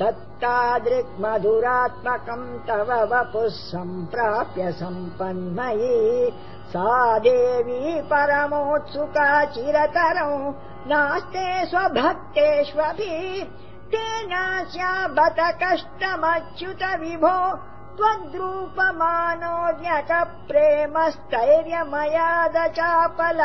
तत्तादृग्मधुरात्मकम् तव वपुः सम्प्राप्य सम्पन्मयी सा देवी परमोत्सुका चिरतरौ। नास्ते स्वभक्तेष्वपि। ते बत कष्टमच्युत विभो त्वद्रूपमानोऽन्यक ज्ञत चापल